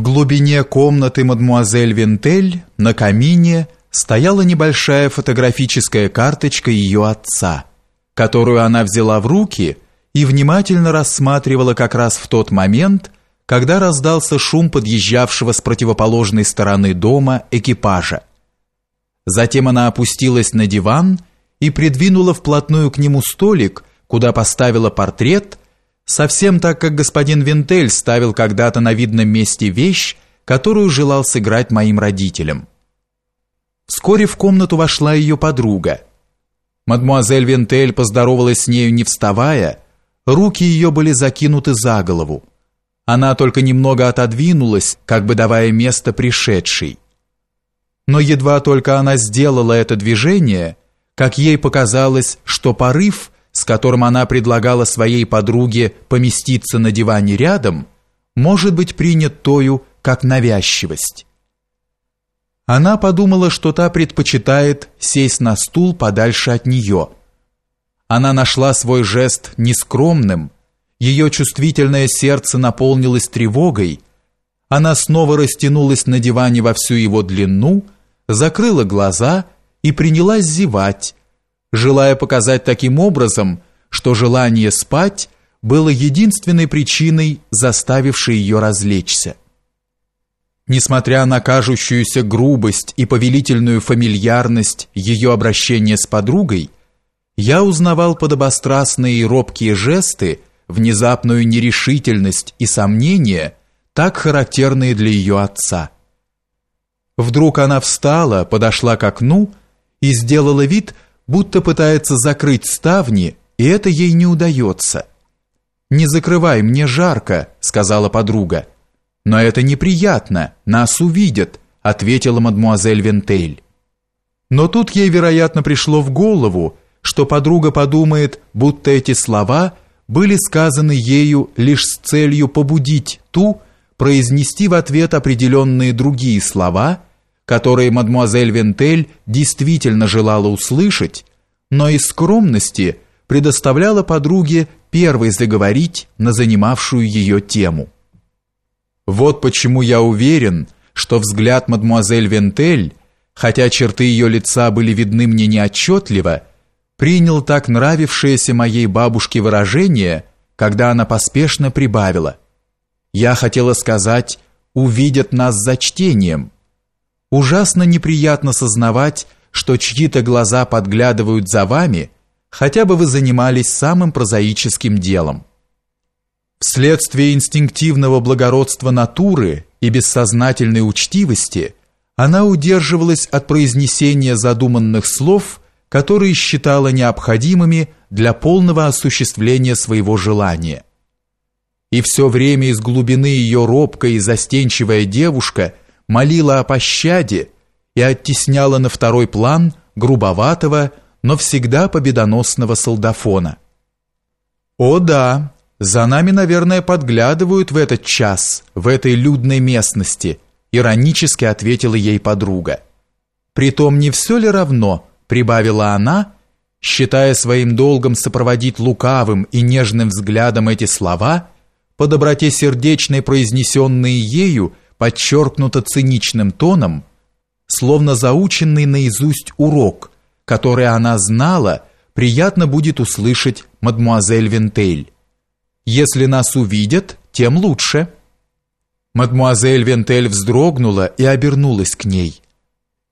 В глубине комнаты мадмуазель Винтель на камине стояла небольшая фотографическая карточка ее отца, которую она взяла в руки и внимательно рассматривала как раз в тот момент, когда раздался шум подъезжавшего с противоположной стороны дома экипажа. Затем она опустилась на диван и придвинула вплотную к нему столик, куда поставила портрет совсем так, как господин Винтель ставил когда-то на видном месте вещь, которую желал сыграть моим родителям. Вскоре в комнату вошла ее подруга. Мадмуазель Винтель поздоровалась с нею не вставая, руки ее были закинуты за голову. Она только немного отодвинулась, как бы давая место пришедшей. Но едва только она сделала это движение, как ей показалось, что порыв – с которым она предлагала своей подруге поместиться на диване рядом, может быть принят тою как навязчивость. Она подумала, что та предпочитает сесть на стул подальше от нее. Она нашла свой жест нескромным, ее чувствительное сердце наполнилось тревогой, она снова растянулась на диване во всю его длину, закрыла глаза и принялась зевать, желая показать таким образом, что желание спать было единственной причиной, заставившей ее развлечься. Несмотря на кажущуюся грубость и повелительную фамильярность ее обращения с подругой, я узнавал подобострастные и робкие жесты, внезапную нерешительность и сомнения, так характерные для ее отца. Вдруг она встала, подошла к окну и сделала вид, будто пытается закрыть ставни, и это ей не удается. «Не закрывай, мне жарко», — сказала подруга. «Но это неприятно, нас увидят», — ответила мадмуазель Вентель. Но тут ей, вероятно, пришло в голову, что подруга подумает, будто эти слова были сказаны ею лишь с целью побудить ту, произнести в ответ определенные другие слова — которые мадмуазель Вентель действительно желала услышать, но из скромности предоставляла подруге первой заговорить на занимавшую ее тему. Вот почему я уверен, что взгляд мадмуазель Вентель, хотя черты ее лица были видны мне неотчетливо, принял так нравившееся моей бабушке выражение, когда она поспешно прибавила. Я хотела сказать «увидят нас за чтением», Ужасно неприятно сознавать, что чьи-то глаза подглядывают за вами, хотя бы вы занимались самым прозаическим делом. Вследствие инстинктивного благородства натуры и бессознательной учтивости она удерживалась от произнесения задуманных слов, которые считала необходимыми для полного осуществления своего желания. И все время из глубины ее робкая и застенчивая девушка – молила о пощаде и оттесняла на второй план грубоватого, но всегда победоносного солдафона. «О да, за нами, наверное, подглядывают в этот час, в этой людной местности», иронически ответила ей подруга. «Притом не все ли равно?» прибавила она, считая своим долгом сопроводить лукавым и нежным взглядом эти слова, по доброте сердечной произнесенные ею подчеркнуто циничным тоном, словно заученный наизусть урок, который она знала, приятно будет услышать мадмуазель Вентель. Если нас увидят, тем лучше. Мадмуазель Вентель вздрогнула и обернулась к ней.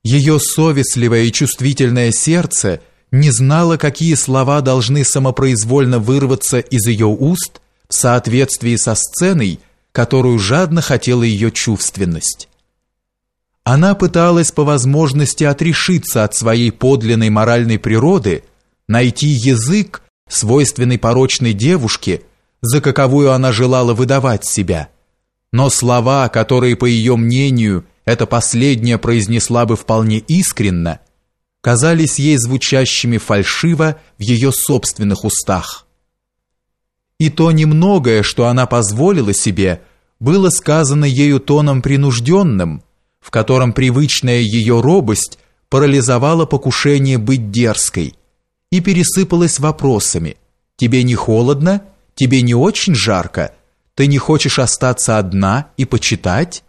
Ее совестливое и чувствительное сердце не знало, какие слова должны самопроизвольно вырваться из ее уст в соответствии со сценой, которую жадно хотела ее чувственность. Она пыталась по возможности отрешиться от своей подлинной моральной природы, найти язык, свойственный порочной девушке, за каковую она желала выдавать себя. Но слова, которые, по ее мнению, эта последняя произнесла бы вполне искренно, казались ей звучащими фальшиво в ее собственных устах. И то немногое, что она позволила себе, было сказано ею тоном принужденным, в котором привычная ее робость парализовала покушение быть дерзкой и пересыпалась вопросами «Тебе не холодно? Тебе не очень жарко? Ты не хочешь остаться одна и почитать?»